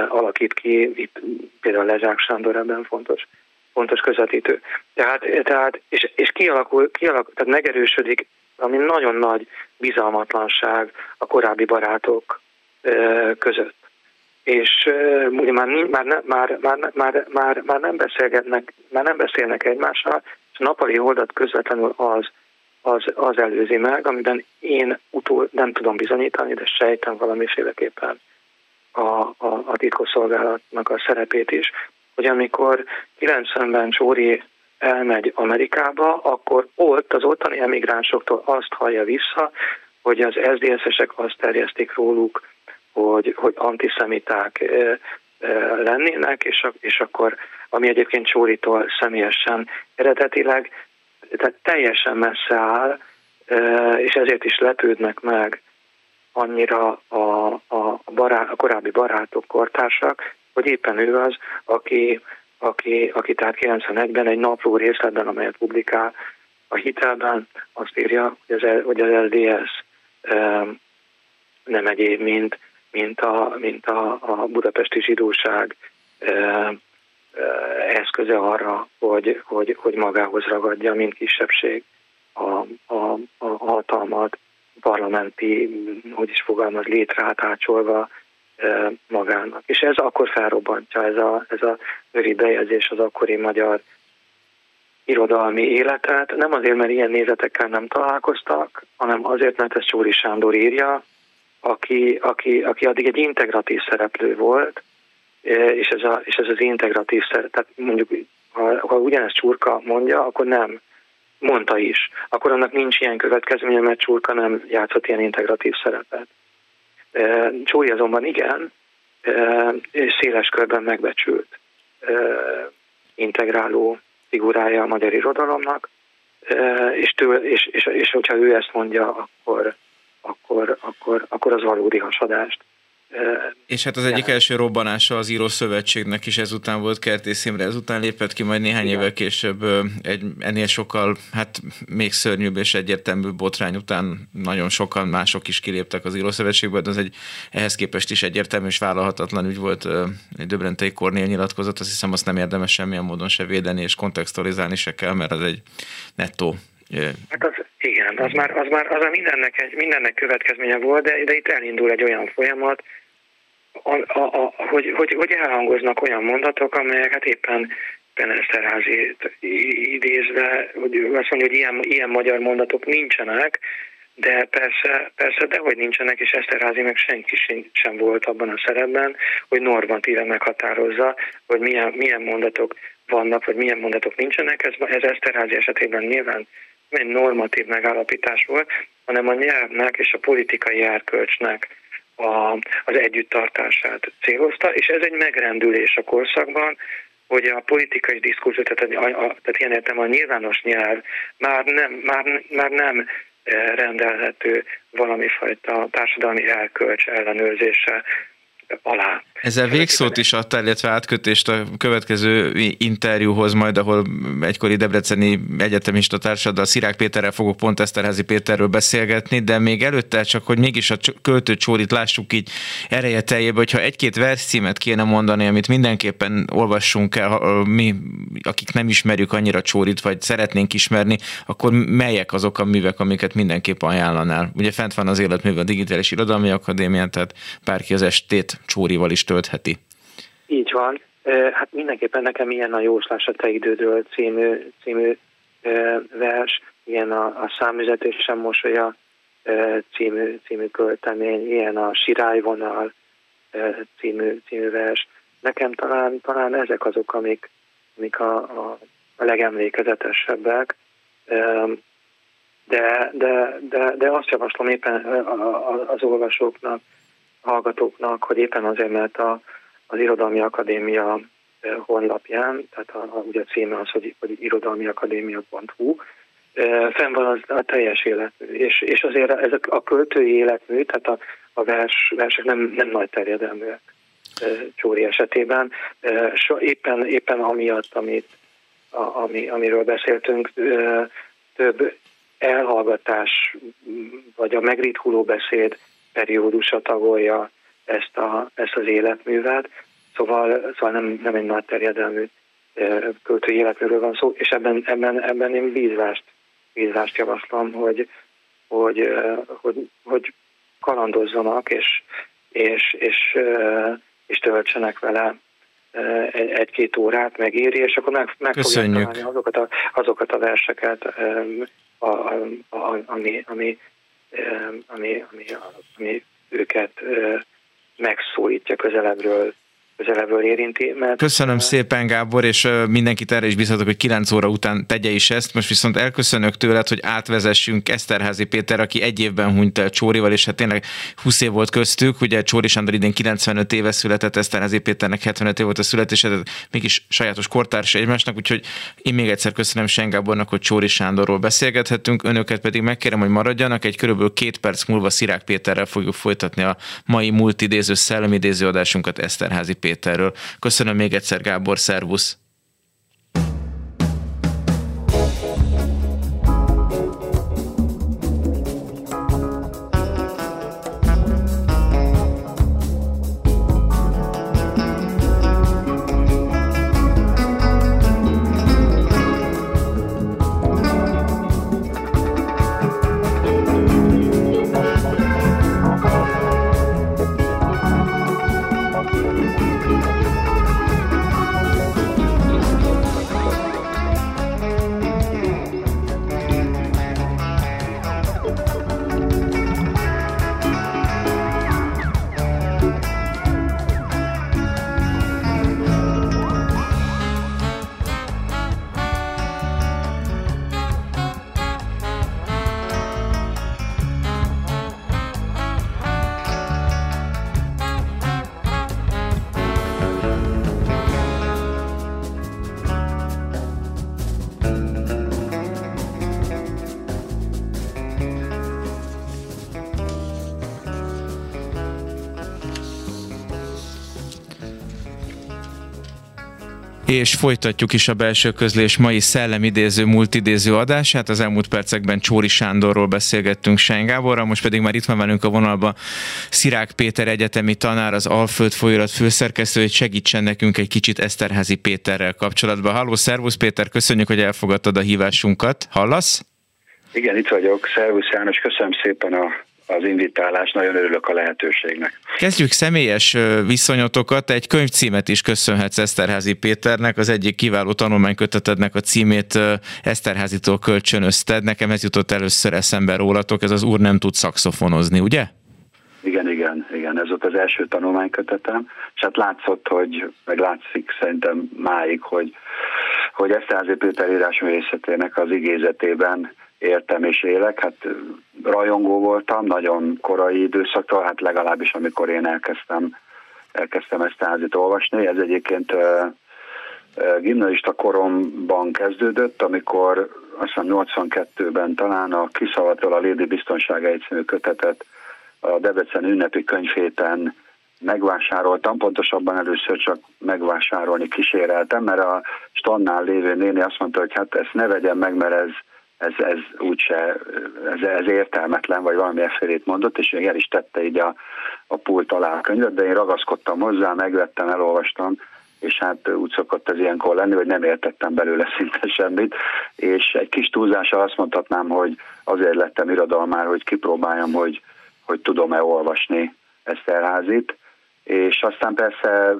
alakít ki, itt például Lezsák Sándor ebben fontos, fontos közvetítő. Tehát, tehát és, és kialakul, kialakul, tehát megerősödik, ami nagyon nagy bizalmatlanság a korábbi barátok között. És ugye már, már, már, már, már, már, már, nem beszélgetnek, már nem beszélnek egymással, és a napali holdat közvetlenül az, az, az előzi meg, amiben én utól nem tudom bizonyítani, de sejtem valamiféleképpen a, a, a titkosszolgálatnak a szerepét is, hogy amikor 90-ben Csóri elmegy Amerikába, akkor ott az ottani emigránsoktól azt hallja vissza, hogy az SZDSZ-esek azt terjesztik róluk, hogy, hogy antiszemiták, lennének, és, és akkor, ami egyébként Csóritól személyesen eredetileg, tehát teljesen messze áll, és ezért is lepődnek meg annyira a, a, bará, a korábbi barátok, kortársak, hogy éppen ő az, aki, aki, aki tehát 91-ben egy napló részletben, amelyet publikál a hitelben, azt írja, hogy az, hogy az LDS nem egyéb, mint, mint, a, mint a, a budapesti zsidóság eszköze arra, hogy, hogy, hogy magához ragadja, mint kisebbség a, a, a hatalmat, parlamenti, hogy is fogalmaz, létrátácsolva magának. És ez akkor felrobbantja, ez a, ez a rövid bejegyzés az akkori magyar irodalmi életet, nem azért, mert ilyen nézetekkel nem találkoztak, hanem azért, mert ezt Csóri Sándor írja, aki, aki, aki addig egy integratív szereplő volt, és ez, a, és ez az integratív szereplő, tehát mondjuk, ha, ha ugyanezt Csurka mondja, akkor nem, mondta is, akkor annak nincs ilyen következménye, mert Csurka nem játszott ilyen integratív szerepet. Csóri azonban igen, és széles körben megbecsült integráló figurája a magyar irodalomnak, és, től, és, és, és hogyha ő ezt mondja, akkor, akkor, akkor, akkor az valódi hasadást
és hát az egyik első robbanása az Író Szövetségnek is ezután volt Kertész Imre, ezután lépett ki majd néhány Igen. évvel később egy ennél sokkal, hát még szörnyűbb és egyértelmű botrány után nagyon sokan mások is kiléptek az Író Szövetségből, de az egy ehhez képest is egyértelmű és vállalhatatlan ügy volt egy Döbrentei Kornél nyilatkozat, azt hiszem azt nem érdemes semmilyen módon se védeni és kontextualizálni se kell, mert az egy nettó
Hát az, igen, az már, az már az a mindennek, egy, mindennek következménye volt, de, de itt elindul egy olyan folyamat, a, a, a, hogy, hogy, hogy elhangoznak olyan mondatok, amelyek hát éppen Eszterházi idézve, hogy azt mondja, hogy ilyen, ilyen magyar mondatok nincsenek, de persze, persze, de hogy nincsenek, és Eszterházi meg senki sem volt abban a szerepben, hogy normatíve meghatározza, hogy milyen, milyen mondatok vannak, vagy milyen mondatok nincsenek. Ez, ez Eszterházi esetében nyilván egy normatív megállapítás volt, hanem a nyelvnek és a politikai erkölcsnek a, az együtttartását célozta, és ez egy megrendülés a korszakban, hogy a politikai diskurzus, tehát, a, a, tehát ilyen értem a nyilvános nyelv már nem, már, már nem eh, rendelhető valami fajta társadalmi elkölcs ellenőrzése alá.
Ezzel végszót is adtál, illetve átkötést a következő interjúhoz, majd ahol egykori debreceni egyetemista társaddal, Szirák Péterrel fogok pont Eszterházi Péterről beszélgetni, de még előtte csak, hogy mégis a költő Csórit lássuk így ereje teljében, hogyha egy-két verscímet kéne mondani, amit mindenképpen olvassunk el, mi, akik nem ismerjük annyira Csórit, vagy szeretnénk ismerni, akkor melyek azok a művek, amiket mindenképp ajánlanál? Ugye fent van az életműve a Digitális Irodalmi Akadémián, tehát bárki az estét Csórival is töltheti.
Így van. Hát mindenképpen nekem ilyen a Jóslás a te idődről című, című vers, ilyen a, a számüzetés sem mosolya című, című költemény, ilyen a sirályvonal című, című vers. Nekem talán, talán ezek azok, amik, amik a, a, a legemlékezetesebbek, de, de, de, de azt javaslom éppen az olvasóknak, hallgatóknak, hogy éppen azért, mert a, az Irodalmi Akadémia honlapján, tehát a, a, ugye a címe az, hogy, hogy irodalmiakadémia.hu, fenn van az, a teljes életmű, és, és azért ezek a költői életmű, tehát a, a vers, versek nem, nem nagy terjedelműek Csóri esetében, so, éppen, éppen amiatt, amit, a, ami, amiről beszéltünk, több elhallgatás, vagy a megritkuló beszéd periódusa tagolja ezt, a, ezt az életművet, szóval, szóval nem, nem egy nagy terjedelmű költői életműről van szó, és ebben, ebben, ebben én bízvást, bízvást javaslom, hogy, hogy, hogy, hogy kalandozzanak, és, és, és, és töltsenek vele egy-két órát megéri, és akkor meg, meg fogják találni azokat a, azokat a verseket, a, a, a, ami, ami ami, ami, ami őket megszólítja közelebbről közelebből érinti.
Mert, Köszönöm szépen, Gábor, és mindenkit erre is biztatok, hogy 9 óra után tegye is ezt. Most viszont elköszönök tőled, hogy átvezessünk Eszterházi Péter, aki egy évben hunyt el Csórival, és hát tényleg 20 év volt köztük. Ugye Csóri Sándor idén 95 éve született, Eszterházi Péternek 75 év volt a születése, tehát mégis sajátos kortárs egymásnak, úgyhogy én még egyszer köszönöm Sen Gábornak, hogy Csóri Sándorról beszélgethetünk, önöket pedig megkérem, hogy maradjanak, egy körülbelül két perc múlva Szirák Péterrel fogjuk folytatni a mai multidéző szellemidéző adásunkat Eszterházi Péterről. Köszönöm még egyszer, Gábor, szervusz! És folytatjuk is a belső közlés mai szellemidéző, multidéző adását. Az elmúlt percekben Csóri Sándorról beszélgettünk Sein most pedig már itt van velünk a vonalban Szirák Péter egyetemi tanár, az Alföld folyórat főszerkesztő, hogy segítsen nekünk egy kicsit Eszterházi Péterrel kapcsolatban. Halló, szervusz Péter, köszönjük, hogy elfogadtad a hívásunkat. Hallasz?
Igen, itt vagyok. Szervusz János, köszönöm szépen a az invitálás, nagyon örülök a lehetőségnek.
Kezdjük személyes viszonyotokat, egy könyvcímet is köszönhetsz Eszterházi Péternek, az egyik kiváló tanulmánykötetednek a címét Eszterházitól kölcsönözted, nekem ez jutott először eszembe rólatok, ez az Úr nem tud szakszofonozni, ugye?
Igen, igen, igen, ez volt az első tanulmánykötetem, és hát látszott, hogy, meg látszik szerintem máig, hogy, hogy Eszterházi Péter írásművészetének az igézetében értem és élek. Hát rajongó voltam, nagyon korai időszaktól, hát legalábbis amikor én elkezdtem, elkezdtem ezt házit olvasni. Ez egyébként gimnazista koromban kezdődött, amikor azt hiszem 82-ben talán a Kiszavatól a Lédi Biztonsága című kötetet a Debrecen ünnepi könyvhéten megvásároltam, pontosabban először csak megvásárolni kíséreltem, mert a stannál lévő néni azt mondta, hogy hát ezt ne vegyem meg, mert ez ez, ez úgyse, ez, ez értelmetlen, vagy valami effélét mondott, és el is tette így a, a pult alá a könyvet, de én ragaszkodtam hozzá, megvettem, elolvastam, és hát úgy szokott ez ilyenkor lenni, hogy nem értettem belőle szinte semmit, és egy kis túlzással azt mondhatnám, hogy azért lettem irodalmár, hogy kipróbáljam, hogy, hogy tudom-e olvasni ezt elházit, és aztán persze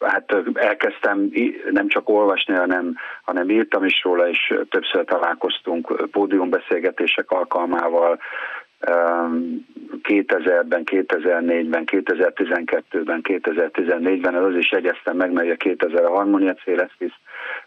hát elkezdtem nem csak olvasni, hanem, hanem írtam is róla, és többször találkoztunk pódiumbeszélgetések alkalmával, 2000-ben, 2004-ben, 2012-ben, 2014-ben, az is egyeztem meg, mert a 2000 a Harmonia Céleszkisz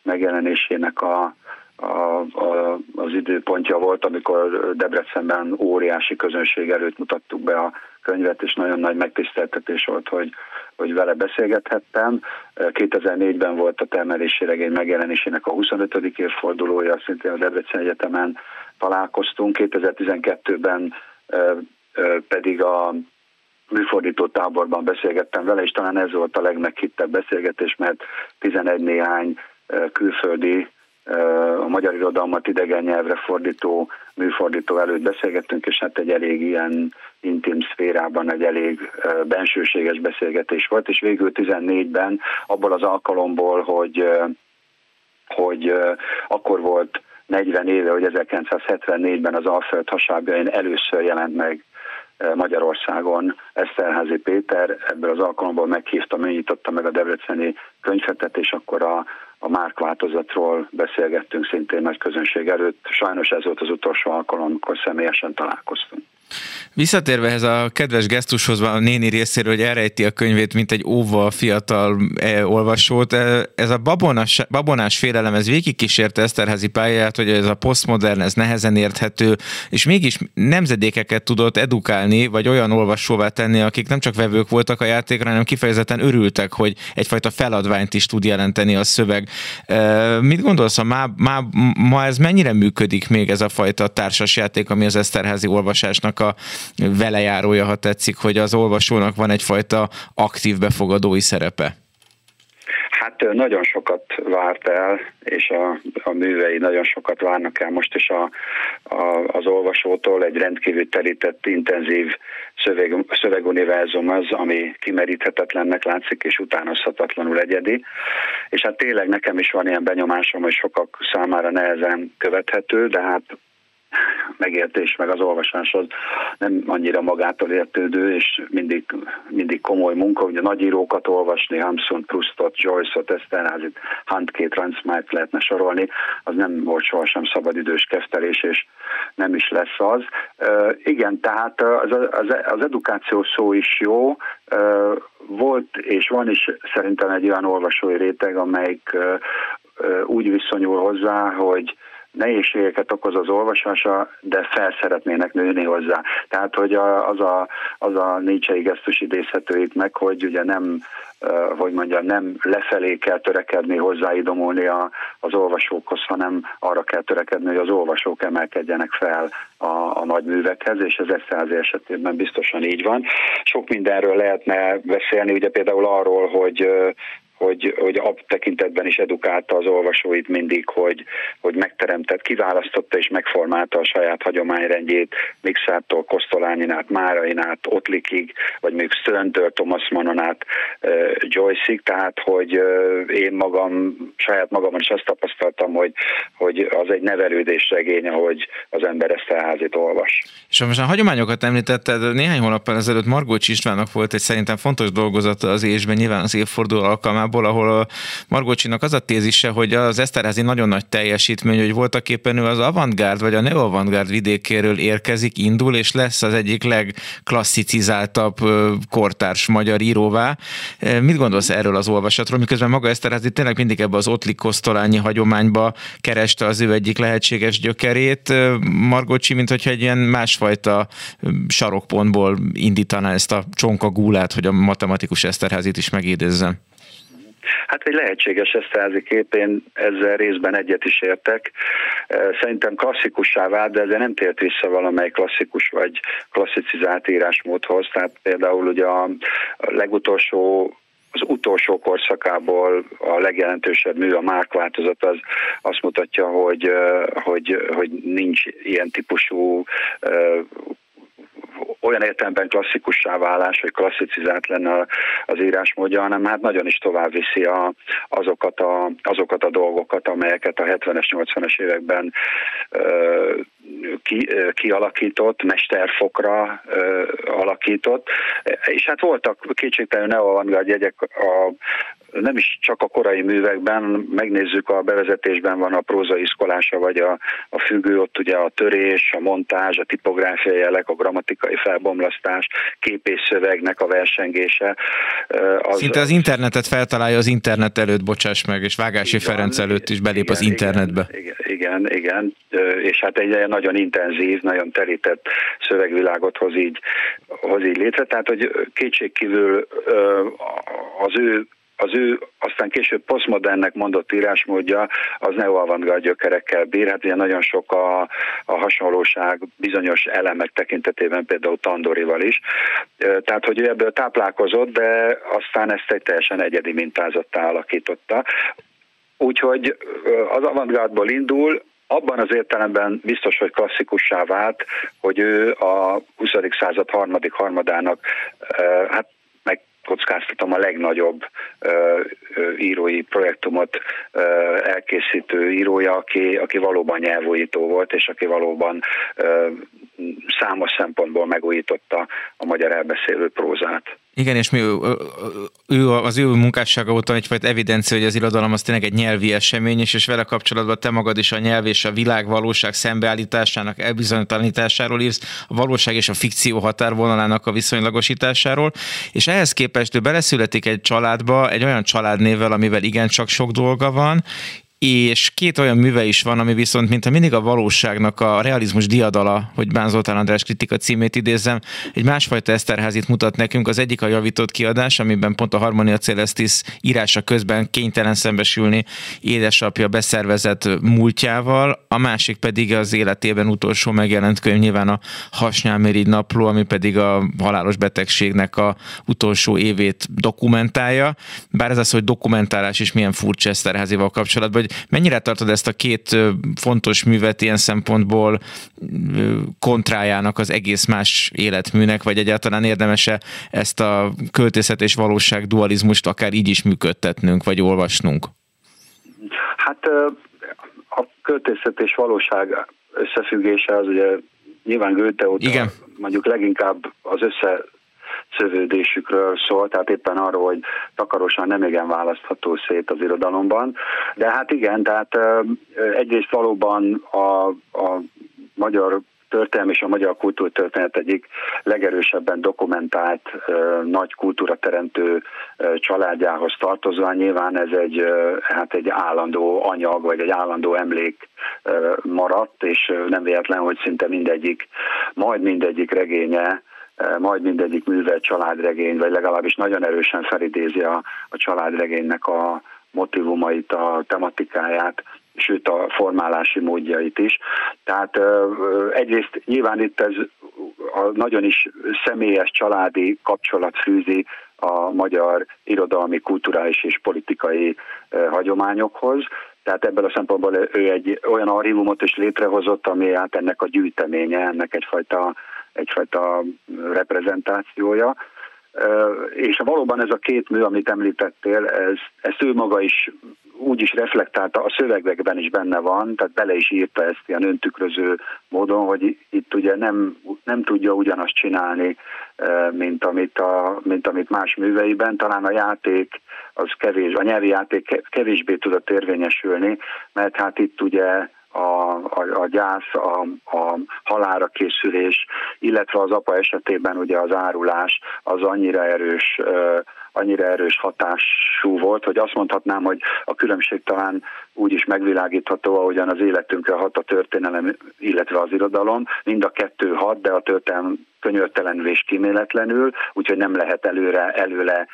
megjelenésének a, a, a, az időpontja volt, amikor Debrecenben óriási közönség előtt mutattuk be a könyvet, és nagyon nagy megtiszteltetés volt, hogy, hogy vele beszélgethettem. 2004-ben volt a termelési regény megjelenésének a 25. évfordulója, szintén a Debrecen Egyetemen találkoztunk. 2012-ben pedig a műfordító táborban beszélgettem vele, és talán ez volt a legmeghittebb beszélgetés, mert 11 néhány külföldi a magyar irodalmat idegen nyelvre fordító műfordító előtt beszélgettünk, és hát egy elég ilyen intim szférában egy elég bensőséges beszélgetés volt, és végül 14-ben abból az alkalomból, hogy, hogy akkor volt 40 éve, hogy 1974-ben az Alföld hasábjain először jelent meg Magyarországon Eszterházi Péter, ebből az alkalomból meghívta, megnyitotta meg a Debreceni könyvetet, és akkor a a Márk változatról beszélgettünk szintén nagy közönség előtt. Sajnos ez volt az utolsó alkalom, amikor személyesen találkoztunk.
Visszatérve ez a kedves gesztushoz a néni részéről, hogy elrejti a könyvét, mint egy óva fiatal e, olvasót, e, ez a babonás, babonás félelem, ez végigkísérte Eszterházi pályáját, hogy ez a posztmodern, ez nehezen érthető, és mégis nemzedékeket tudott edukálni, vagy olyan olvasóvá tenni, akik nem csak vevők voltak a játékra, hanem kifejezetten örültek, hogy egyfajta feladványt is tud jelenteni a szöveg. E, mit gondolsz, ma, ma, ma ez mennyire működik még ez a fajta társasjáték, ami az Eszterházi olvasásnak a velejárója, ha tetszik, hogy az olvasónak van egyfajta aktív befogadói szerepe?
Hát nagyon sokat várt el, és a, a művei nagyon sokat várnak el most is a, a, az olvasótól. Egy rendkívül telített, intenzív szöveg, szöveguniverzum az, ami kimeríthetetlennek látszik, és utánozhatatlanul egyedi. És hát tényleg nekem is van ilyen benyomásom, hogy sokak számára nehezen követhető, de hát megértés, meg az olvasás az nem annyira magától értődő, és mindig, mindig komoly munka. Ugye nagy írókat olvasni, Hamsun, Prustot, Joyce-ot, Eszterházit, Handkét, Ransmite lehetne sorolni, az nem volt sohasem szabadidős keftelés, és nem is lesz az. Uh, igen, tehát az, az, az edukáció szó is jó, uh, volt és van is szerintem egy olyan olvasói réteg, amelyik úgy viszonyul hozzá, hogy nehézségeket okoz az olvasása, de fel szeretnének nőni hozzá. Tehát, hogy az a, az a Nietzsche gesztus idézhető itt meg, hogy ugye nem hogy mondja, nem lefelé kell törekedni, hozzáidomulni a, az olvasókhoz, hanem arra kell törekedni, hogy az olvasók emelkedjenek fel a, a nagy művekhez, és ez Eszterházi esetében biztosan így van. Sok mindenről lehetne beszélni, ugye például arról, hogy hogy, hogy ab tekintetben is edukálta az olvasóit mindig, hogy, hogy megteremtett, kiválasztotta és megformálta a saját hagyományrendjét, Mixától, Kosztolányin át, Márain át, Otlikig, vagy még Störntől, Thomas Mannon át, Joyce-ig, tehát hogy én magam, saját magamon is azt tapasztaltam, hogy, hogy az egy nevelődés regény, ahogy az ember ezt a házit olvas.
És most a hagyományokat említetted, néhány hónappal ezelőtt Margócs Istvánnak volt egy szerintem fontos dolgozata az ésben, nyilván az évforduló alkalmában, Amerikából, ahol a Margocsinak az a tézise, hogy az Eszterházi nagyon nagy teljesítmény, hogy voltak éppen ő az avantgárd vagy a neo-avantgárd vidékéről érkezik, indul, és lesz az egyik legklasszicizáltabb kortárs magyar íróvá. Mit gondolsz erről az olvasatról, miközben maga Eszterházi tényleg mindig ebbe az Ottlik Kosztolányi hagyományba kereste az ő egyik lehetséges gyökerét. Margocsi, mint hogyha egy ilyen másfajta sarokpontból indítaná ezt a csonka gúlát, hogy a matematikus Eszterházit is megidézzem.
Hát egy lehetséges eszterházi kép, én ezzel részben egyet is értek. Szerintem klasszikussá vált, de ezzel nem tért vissza valamely klasszikus vagy klasszicizált írásmódhoz. Tehát például ugye a legutolsó az utolsó korszakából a legjelentősebb mű, a Márk változat, az azt mutatja, hogy, hogy, hogy nincs ilyen típusú olyan értelemben klasszikussá válás, hogy klasszicizált lenne az írásmódja, hanem hát nagyon is tovább viszi a, azokat, a, azokat a dolgokat, amelyeket a 70-es, 80-es években ö, ki, kialakított, mesterfokra ö, alakított, és hát voltak kétségtelenül neoavantgárd jegyek a, nem is csak a korai művekben, megnézzük a bevezetésben van a próza iskolása, vagy a, a függő, ott ugye a törés, a montázs, a tipográfiai jelek, a grammatikai felbomlasztás, képészövegnek a versengése.
Az, Szinte az internetet feltalálja az internet előtt, bocsáss meg, és Vágási igen, Ferenc előtt is belép igen, az internetbe.
Igen, igen, igen, és hát egy nagyon intenzív, nagyon terített szövegvilágot hoz így, hoz így létre, tehát hogy kétségkívül az ő az ő aztán később posztmodernnek mondott írásmódja az neo-avantgárd gyökerekkel bír, hát ugye nagyon sok a, a hasonlóság bizonyos elemek tekintetében, például Tandorival is. Tehát, hogy ő ebből táplálkozott, de aztán ezt egy teljesen egyedi mintázattá alakította. Úgyhogy az avantgárdból indul, abban az értelemben biztos, hogy klasszikussá vált, hogy ő a 20. század harmadik harmadának hát kockáztatom a legnagyobb írói projektumot elkészítő írója, aki, aki valóban nyelvújító volt, és aki valóban számos szempontból megújította a magyar elbeszélő prózát.
Igen, és mi, ő, az ő munkássága óta egyfajta evidencia, hogy az irodalom az tényleg egy nyelvi esemény, és, és vele kapcsolatban te magad is a nyelv és a világ valóság szembeállításának, elbizonytalanításáról írsz, a valóság és a fikció határvonalának a viszonylagosításáról, és ehhez képest ő beleszületik egy családba, egy olyan családnévvel, amivel igencsak sok dolga van, és két olyan műve is van, ami viszont, mint mindig a valóságnak a realizmus diadala, hogy Bán Zoltán András kritika címét idézem, egy másfajta Eszterházit mutat nekünk. Az egyik a javított kiadás, amiben pont a Harmonia Celestis írása közben kénytelen szembesülni édesapja beszervezett múltjával, a másik pedig az életében utolsó megjelent könyv, nyilván a Hasnyálmérigy napló, ami pedig a halálos betegségnek a utolsó évét dokumentálja. Bár ez az, hogy dokumentálás is milyen furcsa Eszterházival kapcsolatban, hogy mennyire tartod ezt a két fontos művet ilyen szempontból kontrájának az egész más életműnek, vagy egyáltalán érdemese ezt a költészet és valóság dualizmust akár így is működtetnünk, vagy olvasnunk?
Hát a költészet és valóság összefüggése az ugye nyilván Goethe óta Igen. mondjuk leginkább az össze szövődésükről szól, tehát éppen arról, hogy takarosan nem igen választható szét az irodalomban. De hát igen, tehát egyrészt valóban a, a magyar történelmi és a magyar kultúrtörténet egyik legerősebben dokumentált nagy kultúra teremtő családjához tartozóan. Nyilván ez egy, hát egy állandó anyag, vagy egy állandó emlék maradt, és nem véletlen, hogy szinte mindegyik, majd mindegyik regénye majd mindegyik művel családregény, vagy legalábbis nagyon erősen felidézi a, a családregénynek a motivumait, a tematikáját, sőt a formálási módjait is. Tehát egyrészt nyilván itt ez a nagyon is személyes családi kapcsolat fűzi a magyar irodalmi, kulturális és politikai hagyományokhoz. Tehát ebből a szempontból ő egy olyan archívumot is létrehozott, ami hát ennek a gyűjteménye, ennek egyfajta egyfajta reprezentációja. És valóban ez a két mű, amit említettél, ez, ezt ő maga is úgy is reflektálta, a szövegekben is benne van, tehát bele is írta ezt ilyen öntükröző módon, hogy itt ugye nem, nem tudja ugyanazt csinálni, mint amit, a, mint amit más műveiben. Talán a játék az kevés, a nyelvi játék kevésbé tudott érvényesülni, mert hát itt ugye a, a, a gyász, a, a halára készülés, illetve az apa esetében ugye az árulás az annyira erős, annyira erős hatású volt, hogy azt mondhatnám, hogy a különbség talán úgy is megvilágítható, ahogyan az életünkre hat a történelem, illetve az irodalom. Mind a kettő hat, de a történelem könyörtelenül és kíméletlenül, úgyhogy nem lehet előre, előle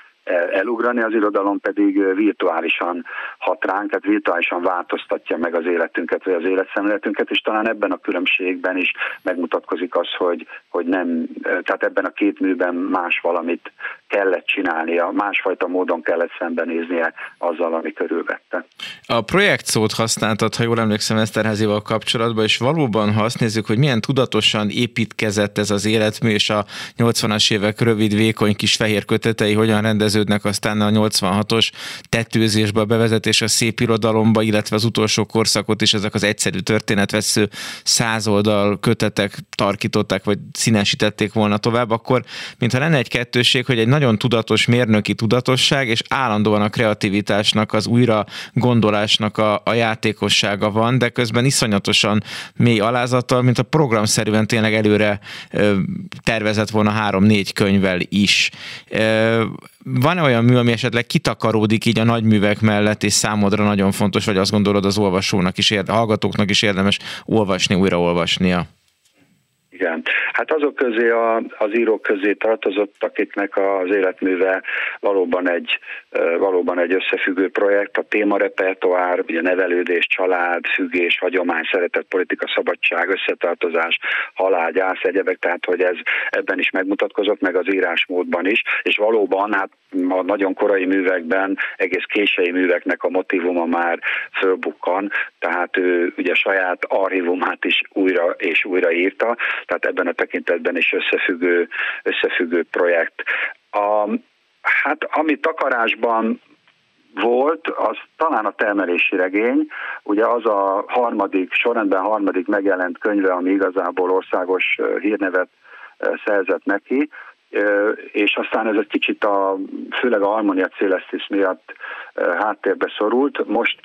elugrani, az irodalom pedig virtuálisan hat ránk, tehát virtuálisan változtatja meg az életünket, vagy az életszemléletünket, és talán ebben a különbségben is megmutatkozik az, hogy, hogy nem, tehát ebben a két műben más valamit kellett csinálnia, másfajta módon kellett szembenéznie azzal, ami körülvette.
A projekt szót használtad, ha jól emlékszem Eszterházival kapcsolatban, és valóban, ha azt nézzük, hogy milyen tudatosan építkezett ez az életmű, és a 80-as évek rövid, vékony kis fehér kötetei hogyan rendeződnek aztán a 86-os tetőzésbe, a bevezetés a szép irodalomba, illetve az utolsó korszakot is ezek az egyszerű történetvesző százoldal kötetek tarkították, vagy színesítették volna tovább, akkor mintha lenne egy kettőség, hogy egy nagyon tudatos mérnöki tudatosság, és állandóan a kreativitásnak, az újra gondolásnak a, a játékossága van, de közben iszonyatosan mély alázattal, mint a programszerűen tényleg előre ö, tervezett volna három-négy könyvvel is. Ö, van olyan mű, ami esetleg kitakaródik így a nagy művek mellett, és számodra nagyon fontos, vagy azt gondolod az olvasónak is, érde, hallgatóknak is érdemes olvasni, újraolvasnia?
Igen. Hát azok közé, a, az írók közé tartozott, akiknek az életműve valóban egy, valóban egy összefüggő projekt, a témarepertoár, ugye nevelődés, család, függés, hagyomány, szeretet, politika, szabadság, összetartozás, halál, gyász, egyebek, tehát hogy ez ebben is megmutatkozott, meg az írásmódban is, és valóban hát a nagyon korai művekben, egész késői műveknek a motivuma már fölbukkan, tehát ő ugye saját archívumát is újra és újra írta, tehát ebben a tekintetben is összefüggő, összefüggő projekt. A, hát ami takarásban volt, az talán a termelési regény, ugye az a harmadik, sorrendben harmadik megjelent könyve, ami igazából országos hírnevet szerzett neki, és aztán ez egy kicsit a, főleg a Harmonia Celestis miatt háttérbe szorult. Most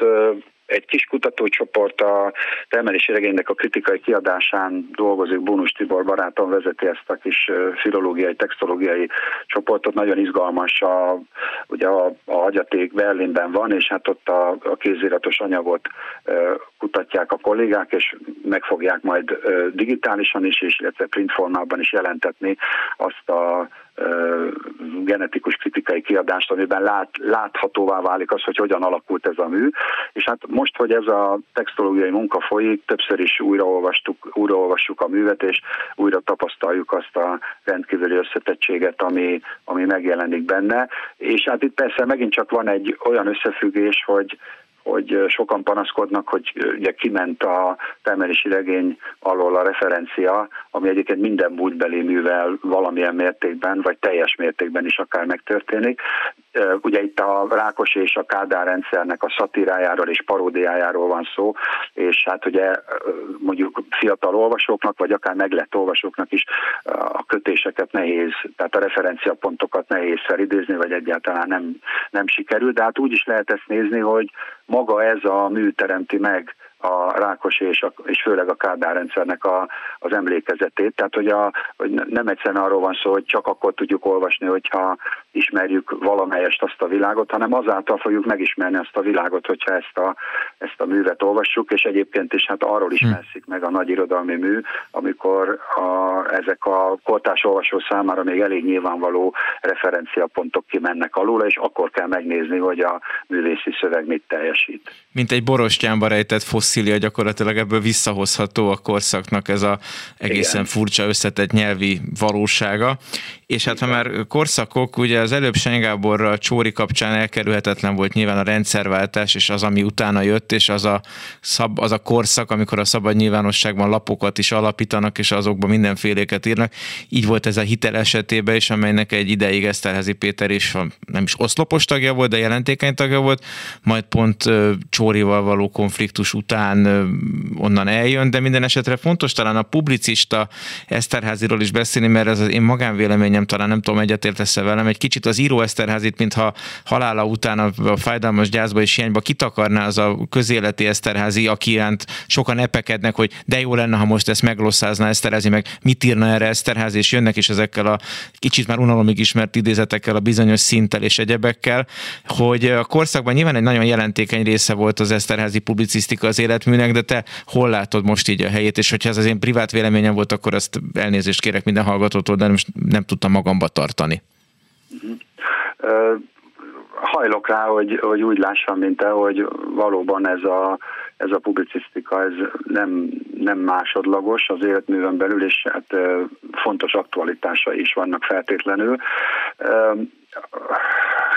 egy kis kutatócsoport a termelési regénynek a kritikai kiadásán dolgozik, Bónus Tibor barátom vezeti ezt a kis filológiai, textológiai csoportot, nagyon izgalmas, a, ugye a, a hagyaték Berlinben van, és hát ott a, a kéziratos anyagot kutatják a kollégák, és meg fogják majd digitálisan is, és illetve print formában is jelentetni azt a genetikus kritikai kiadást, amiben lát, láthatóvá válik az, hogy hogyan alakult ez a mű. És hát most, hogy ez a textológiai munka folyik, többször is újraolvastuk, újraolvassuk a művet, és újra tapasztaljuk azt a rendkívüli összetettséget, ami, ami megjelenik benne. És hát itt persze megint csak van egy olyan összefüggés, hogy hogy sokan panaszkodnak, hogy ugye kiment a termelési regény alól a referencia, ami egyébként minden múltbeli művel valamilyen mértékben, vagy teljes mértékben is akár megtörténik. Ugye itt a Rákos és a Kádár rendszernek a szatírájáról és paródiájáról van szó, és hát ugye mondjuk fiatal olvasóknak, vagy akár meglett olvasóknak is a kötéseket nehéz, tehát a referenciapontokat nehéz felidézni, vagy egyáltalán nem, nem sikerül, de hát úgy is lehet ezt nézni, hogy maga ez a mű teremti meg a Rákos és, a, és főleg a Kádár rendszernek a, az emlékezetét. Tehát, hogy, a, hogy nem egyszerűen arról van szó, hogy csak akkor tudjuk olvasni, hogyha ismerjük valamelyest azt a világot, hanem azáltal fogjuk megismerni azt a világot, hogyha ezt a, ezt a művet olvassuk, és egyébként is hát arról hm. ismerszik meg a nagy irodalmi mű, amikor a, ezek a kortás olvasó számára még elég nyilvánvaló referenciapontok kimennek alul, és akkor kell megnézni, hogy a művészi szöveg mit teljesít.
Mint egy borostyánba rejtett fossz fosszília gyakorlatilag ebből visszahozható a korszaknak ez a egészen Igen. furcsa összetett nyelvi valósága. És hát ha már korszakok, ugye az előbb Sengáborral Csóri kapcsán elkerülhetetlen volt nyilván a rendszerváltás, és az, ami utána jött, és az a, szab, az a korszak, amikor a szabad nyilvánosságban lapokat is alapítanak, és azokban mindenféléket írnak. Így volt ez a hitel esetében is, amelynek egy ideig Eszterházi Péter is nem is oszlopos tagja volt, de jelentékeny tagja volt, majd pont Csórival való konfliktus után után onnan eljön, de minden esetre fontos talán a publicista Eszterháziról is beszélni, mert ez az én magánvéleményem, talán nem tudom, egyetértesz velem, egy kicsit az író Eszterházit, mintha halála után a, fájdalmas gyászba és hiányba kitakarná az a közéleti Eszterházi, aki iránt sokan epekednek, hogy de jó lenne, ha most ezt meglosszázná Eszterházi, meg mit írna erre Eszterházi, és jönnek is ezekkel a kicsit már unalomig ismert idézetekkel, a bizonyos szinttel és egyebekkel, hogy a korszakban nyilván egy nagyon jelentékeny része volt az Eszterházi publicisztika az életműnek, de te hol látod most így a helyét, és hogyha ez az én privát véleményem volt, akkor azt elnézést kérek minden hallgatótól, de most nem tudtam magamba tartani.
Uh, hajlok rá, hogy, hogy úgy lássam, mint te, hogy valóban ez a, ez a publicisztika ez nem, nem másodlagos az életművön belül, és hát fontos aktualitása is vannak feltétlenül.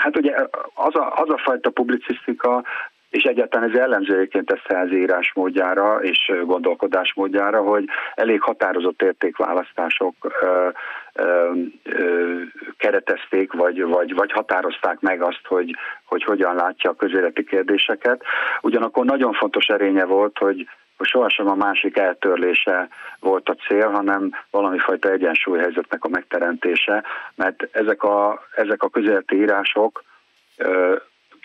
Hát ugye az a, az a fajta publicisztika, és egyáltalán ez jellemző egyébként ezt írás módjára és gondolkodás módjára, hogy elég határozott értékválasztások ö, ö, ö, keretezték, vagy, vagy, vagy határozták meg azt, hogy, hogy hogyan látja a közéleti kérdéseket. Ugyanakkor nagyon fontos erénye volt, hogy hogy sohasem a másik eltörlése volt a cél, hanem valami fajta egyensúlyhelyzetnek a megteremtése, mert ezek a, ezek a közéleti írások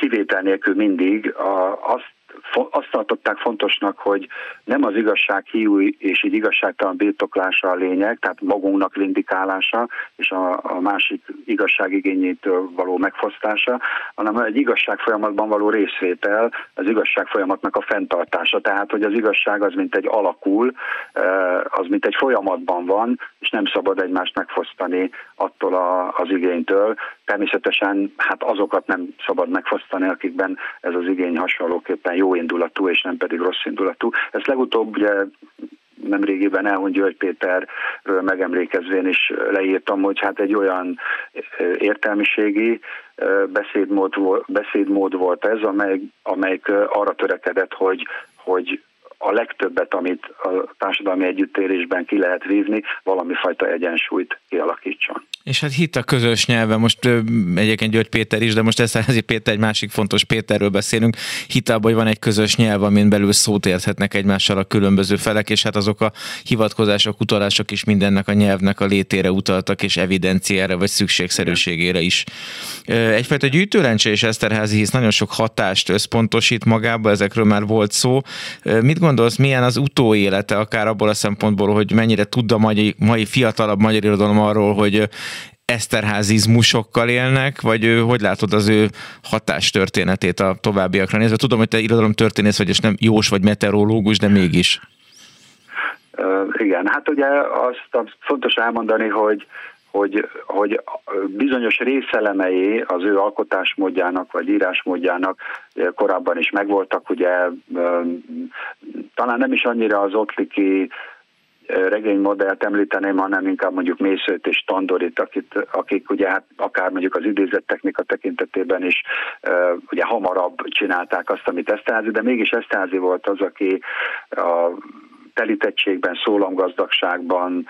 kivétel nélkül mindig a, azt azt tartották fontosnak, hogy nem az igazság hiú és így igazságtalan birtoklása a lényeg, tehát magunknak vindikálása és a, a másik igazságigényétől való megfosztása, hanem egy igazság folyamatban való részvétel, az igazság folyamatnak a fenntartása. Tehát, hogy az igazság az mint egy alakul, eh, az mint egy folyamatban van, és nem szabad egymást megfosztani attól a, az igénytől. Természetesen hát azokat nem szabad megfosztani, akikben ez az igény hasonlóképpen jó indulatú, és nem pedig rossz indulatú. Ezt legutóbb ugye nemrégiben Elhon György Péterről megemlékezvén is leírtam, hogy hát egy olyan értelmiségi beszédmód, beszédmód volt ez, amely, amelyik arra törekedett, hogy, hogy a legtöbbet, amit a társadalmi együttélésben ki lehet vívni, valami fajta egyensúlyt kialakítson.
És hát hit a közös nyelve, most egyébként György Péter is, de most Eszterházi Péter egy másik fontos Péterről beszélünk, hit abban, hogy van egy közös nyelv, amin belül szót érthetnek egymással a különböző felek, és hát azok a hivatkozások, utalások is mindennek a nyelvnek a létére utaltak, és evidenciára vagy szükségszerűségére is. Egyfajta gyűjtőlencse és Eszterházi hisz nagyon sok hatást összpontosít magába, ezekről már volt szó. Mit gondolsz, milyen az utóélete, akár abból a szempontból, hogy mennyire tud a mai, mai fiatalabb magyar irodalom arról, hogy eszterházizmusokkal élnek, vagy hogy látod az ő hatástörténetét a továbbiakra nézve? Tudom, hogy te irodalomtörténész vagy, és nem jós vagy meteorológus, de mégis.
Igen, hát ugye azt fontos elmondani, hogy hogy, hogy bizonyos részelemei az ő alkotásmódjának vagy írásmódjának korábban is megvoltak, ugye talán nem is annyira az otliki regénymodellt említeném, hanem inkább mondjuk Mészőt és Tandorit, akit, akik ugye hát akár mondjuk az idézett technika tekintetében is uh, ugye hamarabb csinálták azt, amit Eszterházi, de mégis Eszterházi volt az, aki a telítettségben, szólamgazdagságban,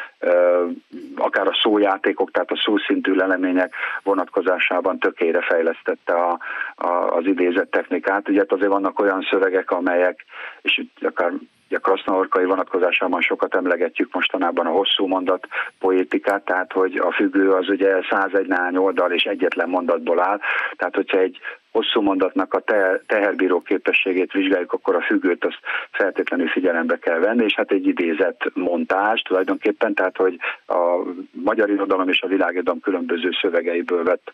akár a szójátékok, tehát a szószintű lelemények vonatkozásában tökére fejlesztette a, a, az idézett technikát. Ugye hát azért vannak olyan szövegek, amelyek, és akár a krasznaorkai vonatkozásában sokat emlegetjük mostanában a hosszú mondat poétikát, tehát hogy a függő az ugye 101 nány oldal és egyetlen mondatból áll, tehát hogyha egy hosszú mondatnak a teherbíró képességét vizsgáljuk, akkor a függőt azt feltétlenül figyelembe kell venni, és hát egy idézett montás tulajdonképpen, tehát hogy a magyar irodalom és a világirodalom különböző szövegeiből vett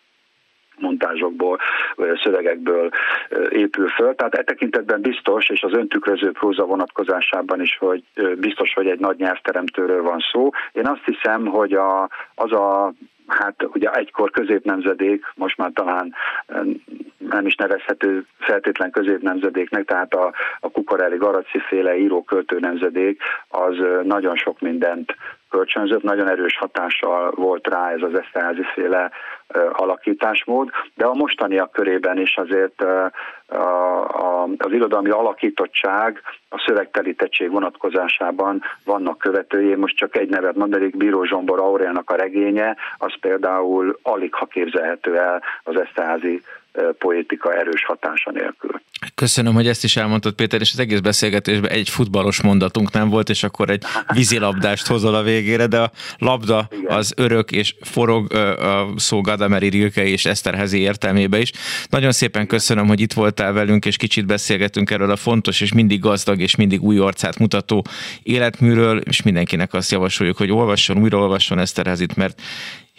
montázsokból, szövegekből épül föl. Tehát e tekintetben biztos, és az öntükröző próza vonatkozásában is, hogy biztos, hogy egy nagy nyelvteremtőről van szó. Én azt hiszem, hogy a, az a hát ugye egykor középnemzedék, most már talán nem is nevezhető feltétlen középnemzedéknek, tehát a, a Kukorelli Garaci féle író-költő nemzedék az nagyon sok mindent kölcsönzött, nagyon erős hatással volt rá ez az Eszterházi féle alakításmód, de a mostaniak körében is azért az irodalmi alakítottság, a szövegtelítettség vonatkozásában vannak követői. Most csak egy nevet mondanék, Bíró Zsombor Aurélnak a regénye, az például alig ha képzelhető el az Eszterházi poétika erős hatása nélkül.
Köszönöm, hogy ezt is elmondtad, Péter, és az egész beszélgetésben egy futballos mondatunk nem volt, és akkor egy vízilabdást hozol a végére, de a labda Igen. az örök és forog a szó Gadameri Rilke és Eszterházi értelmébe is. Nagyon szépen köszönöm, hogy itt voltál velünk, és kicsit beszélgetünk erről a fontos és mindig gazdag és mindig új arcát mutató életműről, és mindenkinek azt javasoljuk, hogy olvasson, újra olvasson Eszterházit, mert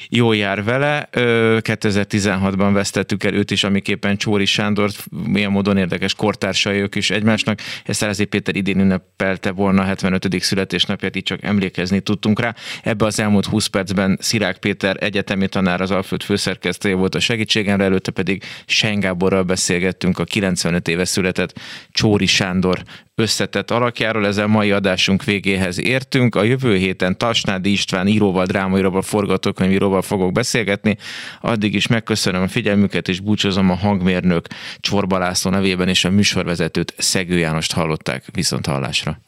jól jár vele. 2016-ban vesztettük el őt is, amiképpen Csóri Sándort, milyen módon érdekes kortársai ők is egymásnak. Eszterházi Péter idén ünnepelte volna a 75. születésnapját, így csak emlékezni tudtunk rá. Ebbe az elmúlt 20 percben Szirák Péter egyetemi tanár, az Alföld főszerkesztője volt a segítségemre, előtte pedig Sengáborral beszélgettünk a 95 éve született Csóri Sándor összetett alakjáról. Ezzel mai adásunk végéhez értünk. A jövő héten Tasnádi István íróval, drámaíróval, forgatókönyvíróval fogok beszélgetni. Addig is megköszönöm a figyelmüket, és búcsúzom a hangmérnök Csorba László nevében, és a műsorvezetőt Szegő Jánost hallották viszont hallásra.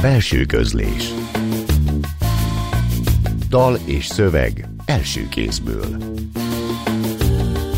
Belső közlés Dal és szöveg első kézből